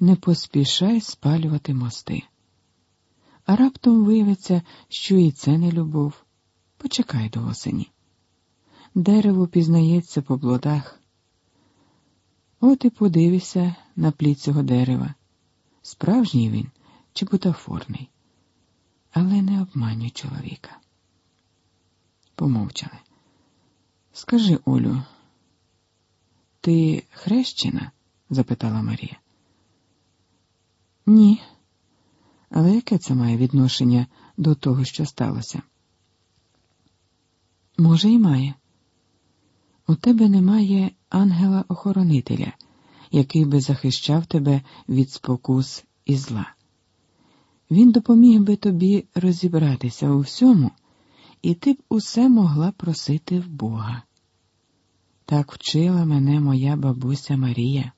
не поспішай спалювати мости. А раптом виявиться, що і це не любов. Почекай до осені. Дерево пізнається по плодах. От і подивися на плід цього дерева. Справжній він чи бутафорний, але не обманюй чоловіка. Помовчали. Скажи, Олю, ти хрещена? запитала Марія. Ні. Але яке це має відношення до того, що сталося? Може, і має. У тебе немає ангела-охоронителя, який би захищав тебе від спокус і зла. Він допоміг би тобі розібратися у всьому, і ти б усе могла просити в Бога. Так вчила мене моя бабуся Марія.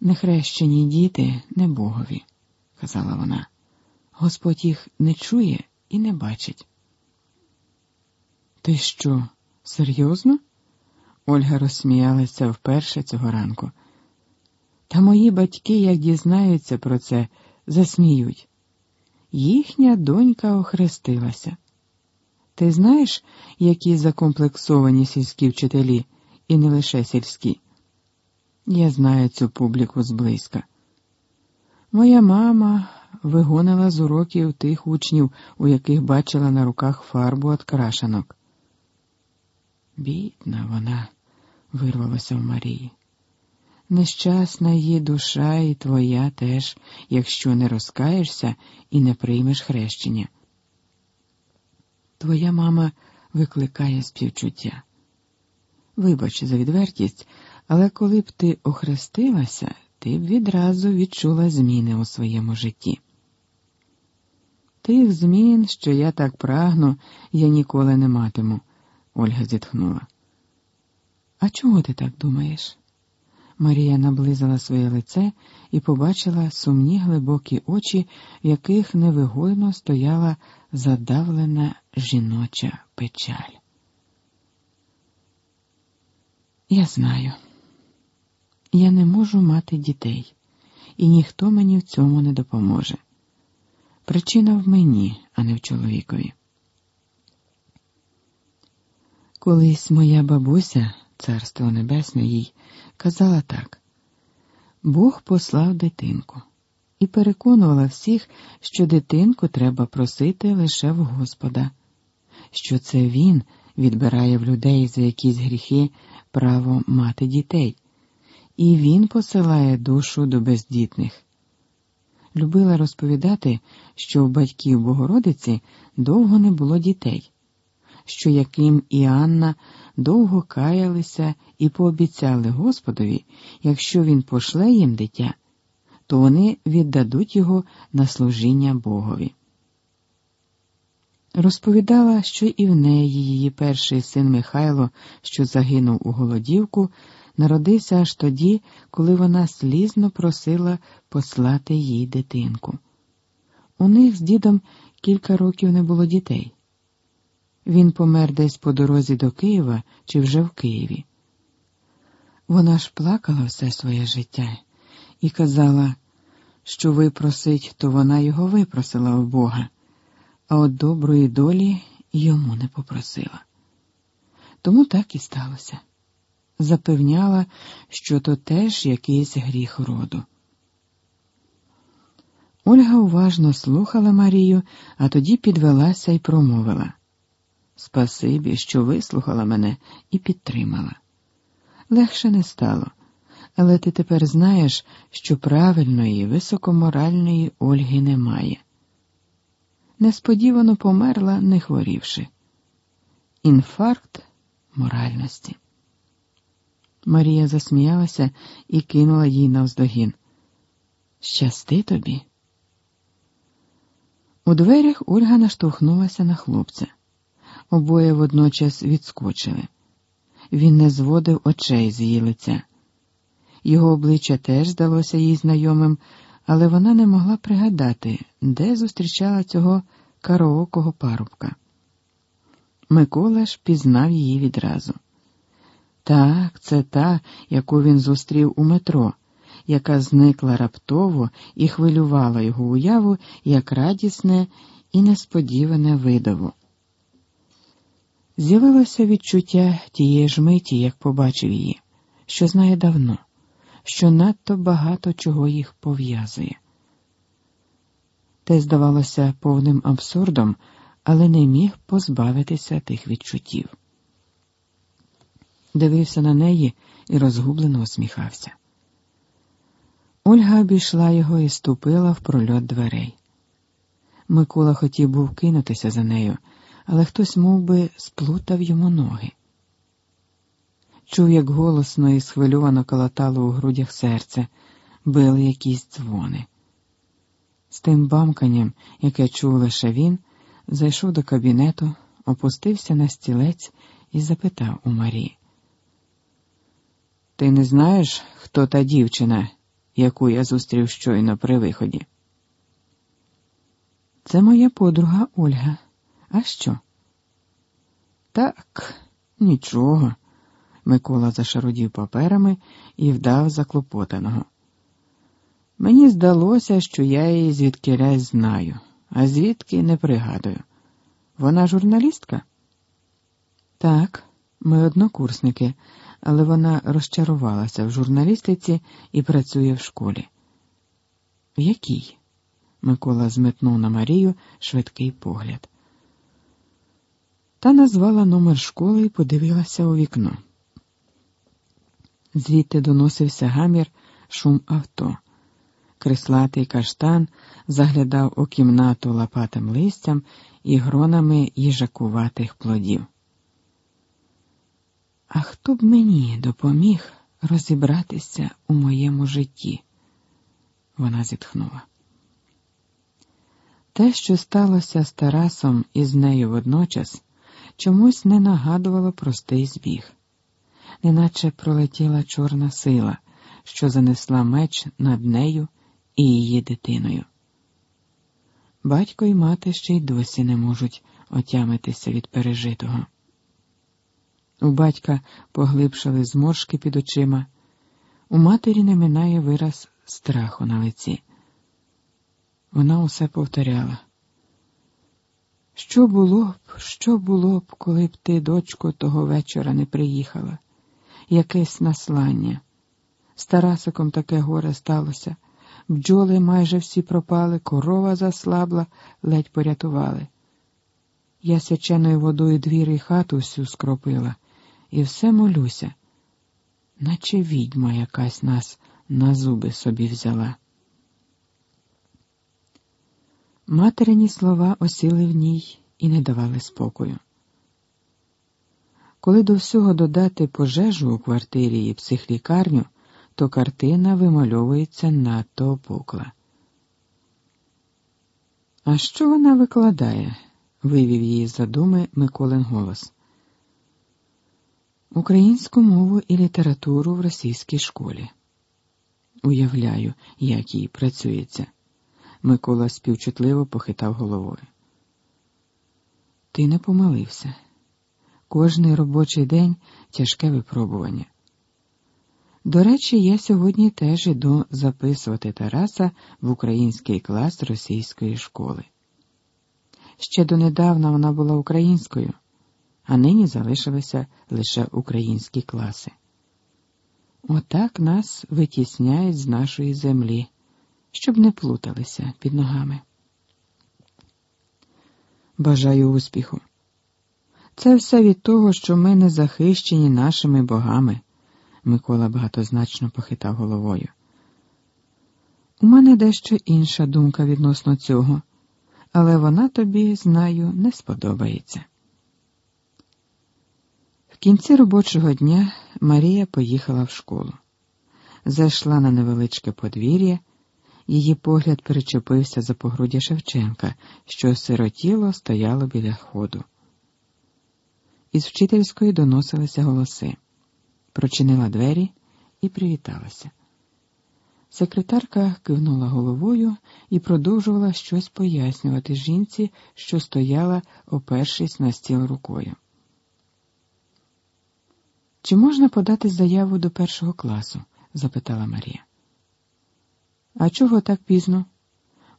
Нехрещені діти не богові, казала вона. Господь їх не чує і не бачить. Ти що, серйозно? Ольга розсміялася вперше цього ранку. Та мої батьки, як дізнаються про це, засміють. Їхня донька охрестилася. Ти знаєш, які закомплексовані сільські вчителі, і не лише сільські? Я знаю цю публіку зблизька. Моя мама вигонила з уроків тих учнів, у яких бачила на руках фарбу від крашанок. Бідна вона, вирвалася в Марії. Нещасна її душа і твоя теж, якщо не розкаєшся і не приймеш хрещення. Твоя мама викликає співчуття. Вибач за відвертість, але коли б ти охрестилася, ти б відразу відчула зміни у своєму житті. Тих змін, що я так прагну, я ніколи не матиму, Ольга зітхнула. А чого ти так думаєш? Марія наблизила своє лице і побачила сумні глибокі очі, в яких невигойно стояла задавлена жіноча печаль. Я знаю, я не можу мати дітей, і ніхто мені в цьому не допоможе. Причина в мені, а не в чоловікові. Колись моя бабуся, царство небесне їй, казала так: Бог послав дитинку і переконувала всіх, що дитинку треба просити лише в Господа, що це Він відбирає в людей за якісь гріхи право мати дітей, і Він посилає душу до бездітних. Любила розповідати, що в батьків Богородиці довго не було дітей, що Яким і Анна довго каялися і пообіцяли Господові, якщо він пошле їм дитя, то вони віддадуть його на служіння Богові. Розповідала, що і в неї її перший син Михайло, що загинув у голодівку, народився аж тоді, коли вона слізно просила послати їй дитинку. У них з дідом кілька років не було дітей. Він помер десь по дорозі до Києва чи вже в Києві. Вона ж плакала все своє життя і казала, що випросить, то вона його випросила у Бога, а от доброї долі йому не попросила. Тому так і сталося. Запевняла, що то теж якийсь гріх роду. Ольга уважно слухала Марію, а тоді підвелася і промовила. Спасибі, що вислухала мене і підтримала. Легше не стало, але ти тепер знаєш, що правильної, високоморальної Ольги немає. Несподівано померла, не хворівши. Інфаркт моральності. Марія засміялася і кинула їй навздогін. Щасти тобі. У дверях Ольга наштовхнулася на хлопця. Обоє водночас відскочили. Він не зводив очей з її лиця. Його обличчя теж здалося їй знайомим, але вона не могла пригадати, де зустрічала цього кароокого парубка. Микола ж пізнав її відразу. Так, це та, яку він зустрів у метро, яка зникла раптово і хвилювала його уяву як радісне і несподіване видово. З'явилося відчуття тієї ж миті, як побачив її, що знає давно, що надто багато чого їх пов'язує. Те здавалося повним абсурдом, але не міг позбавитися тих відчуттів. Дивився на неї і розгублено усміхався. Ольга обійшла його і ступила в прольот дверей. Микола хотів був кинутися за нею, але хтось мов би, сплутав йому ноги. Чув, як голосно і схвильовано колотало у грудях серце, били якісь дзвони. З тим бамканням, яке чув лише він, зайшов до кабінету, опустився на стілець і запитав у Марії. Ти не знаєш, хто та дівчина, яку я зустрів щойно при виході? Це моя подруга Ольга. А що? Так, нічого. Микола зашарудів паперами і вдав заклопотаного. Мені здалося, що я її звідкилясь знаю, а звідки не пригадую. Вона журналістка? Так, ми однокурсники, але вона розчарувалася в журналістиці і працює в школі. В якій? Микола зметнув на Марію швидкий погляд. Та назвала номер школи і подивилася у вікно. Звідти доносився гамір, шум авто. Крислатий каштан заглядав у кімнату лопатим листям і гронами їжакуватих плодів. А хто б мені допоміг розібратися у моєму житті? Вона зітхнула. Те, що сталося з Тарасом і з нею водночас, чомусь не нагадувало простий збіг, неначе пролетіла чорна сила, що занесла меч над нею і її дитиною. Батько і мати ще й досі не можуть отямитися від пережитого. У батька поглибшали зморшки під очима, у матері не минає вираз страху на лиці. Вона усе повторяла. Що було б, що було б, коли б ти, дочко, того вечора не приїхала? Якесь наслання. З Тарасиком таке горе сталося. Бджоли майже всі пропали, корова заслабла, ледь порятували. Я свяченою водою двір і хату всю скропила, і все молюся, наче відьма якась нас на зуби собі взяла. Материні слова осіли в ній і не давали спокою. Коли до всього додати пожежу у квартирі і психлікарню, то картина вимальовується надто опукла. А що вона викладає? вивів її з задуми Миколин голос. Українську мову і літературу в російській школі. Уявляю, як їй працюється. Микола співчутливо похитав головою. Ти не помилився. Кожний робочий день тяжке випробування. До речі, я сьогодні теж іду записувати Тараса в український клас російської школи. Ще донедавна вона була українською, а нині залишилися лише українські класи. Отак нас витісняють з нашої землі щоб не плуталися під ногами. Бажаю успіху. Це все від того, що ми не захищені нашими богами, Микола багатозначно похитав головою. У мене дещо інша думка відносно цього, але вона тобі, знаю, не сподобається. Кінці робочого дня Марія поїхала в школу, зайшла на невеличке подвір'я Її погляд перечепився за погруддя Шевченка, що сиротіло стояло біля ходу. Із вчительської доносилися голоси, прочинила двері і привіталася. Секретарка кивнула головою і продовжувала щось пояснювати жінці, що стояла, опершись на стіл рукою. Чи можна подати заяву до першого класу? запитала Марія. А чого так пізно?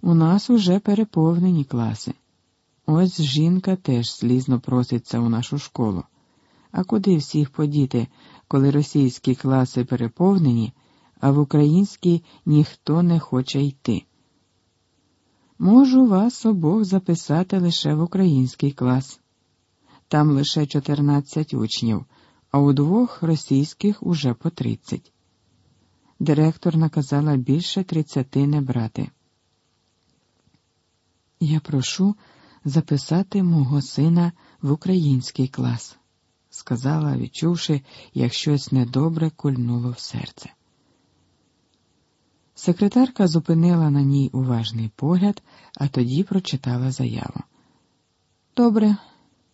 У нас уже переповнені класи. Ось жінка теж слізно проситься у нашу школу. А куди всіх подіти, коли російські класи переповнені, а в українські ніхто не хоче йти? Можу вас обох записати лише в український клас. Там лише 14 учнів, а у двох російських уже по 30. Директор наказала більше 30 не брати. Я прошу записати мого сина в український клас, сказала, відчувши, як щось недобре кульнуло в серце. Секретарка зупинила на ній уважний погляд, а тоді прочитала заяву. Добре,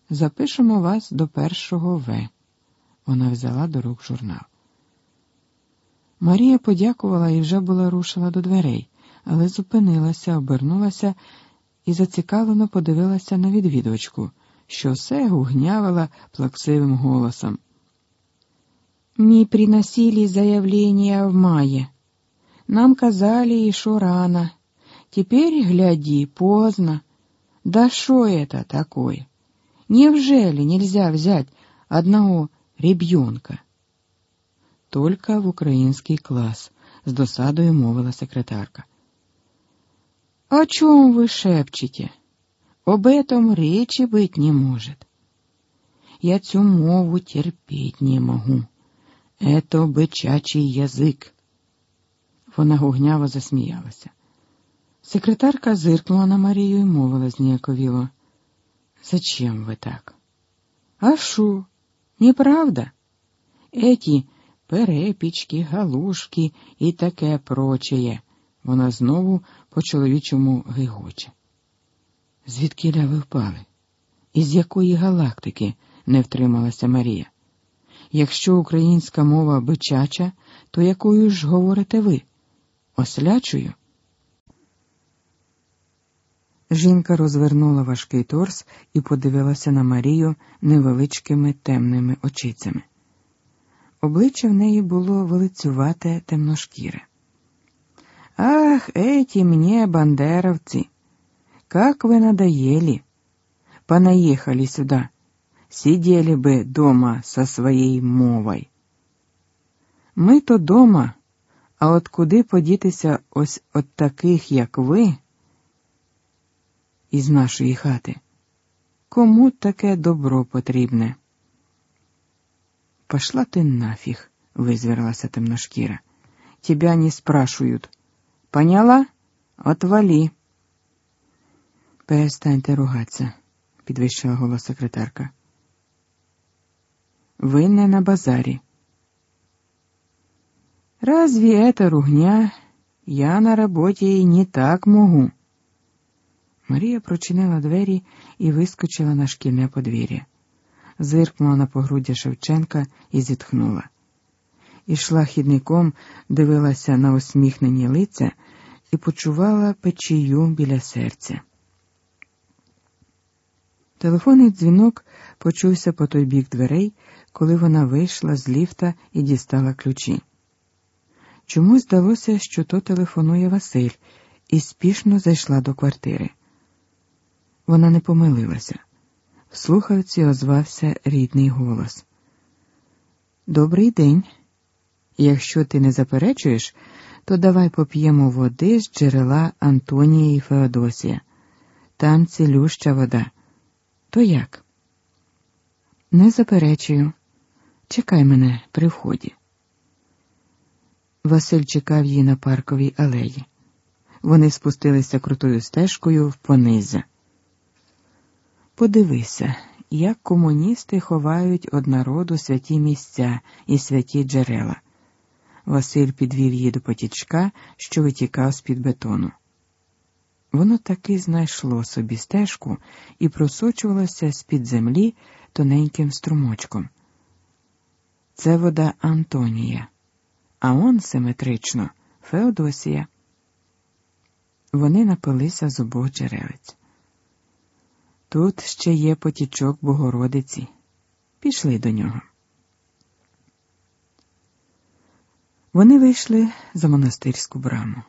запишемо вас до першого В. Вона взяла до рук журнал. Марія подякувала і вже була рушила до дверей, але зупинилася, обернулася і зацікавлено подивилася на відвідувачку, що все гугнявила плаксивим голосом. Ми приносили заявление в мае. Нам казали еще рано. Теперь, гляди, поздно. Да что это такое? Неужели нельзя взять одного ребенка? Только в український клас, з досадою мовила секретарка. О чем вы шепчете? Об этом речи быть не может. Я цю мову терпеть не могу. Это бичачий язик. Вона гугняво засміялася. Секретарка зиркнула на Марію і мовила зніяковіло. Зачем ви так? А шо, Неправда? Эти перепічки, галушки і таке прочее. Вона знову по чоловічому гигоче. Звідки ви впали? Із якої галактики не втрималася Марія? Якщо українська мова бичача, то якою ж говорите ви? Ослячою? Жінка розвернула важкий торс і подивилася на Марію невеличкими темними очицями. Обличчя в неї було велицювате темношкіре. Ах, эти мне бандеровцы! Как вы надоели! Понаехали сюда, сидели бы дома со своей мовой. Ми то дома, а от куди подітися ось от таких, як ви, Із нашої хати? Кому таке добро потрібне? Пошла ты нафиг, визверлася темношкіра. Тебя не спрашивают. Поняла? Отвали. Перестаньте ругатися, підвищила голос секретарка. Ви не на базарі. Разве это ругня? Я на роботі і не так можу. Марія прочинила двері і вискочила на шкільне подвір'я, зиркнула на погруддя Шевченка і зітхнула. Ішла хідником, дивилася на усміхнені лиця і почувала печію біля серця. Телефонний дзвінок почувся по той бік дверей, коли вона вийшла з ліфта і дістала ключі. Чомусь здалося, що то телефонує Василь, і спішно зайшла до квартири. Вона не помилилася. В слухавці озвався рідний голос. Добрий день. Якщо ти не заперечуєш, то давай поп'ємо води з джерела Антонія і Феодосія. Там цілюща вода. То як? Не заперечую. Чекай мене при вході. Василь чекав її на парковій алеї. Вони спустилися крутою стежкою в понизя. Подивися, як комуністи ховають од народу святі місця і святі джерела. Василь підвів її до потічка, що витікав з-під бетону. Воно таки знайшло собі стежку і просочувалося з-під землі тоненьким струмочком. Це вода Антонія, а он симетрично Феодосія. Вони напилися з обох джерелець. Тут ще є потічок Богородиці. Пішли до нього. Вони вийшли за монастирську браму.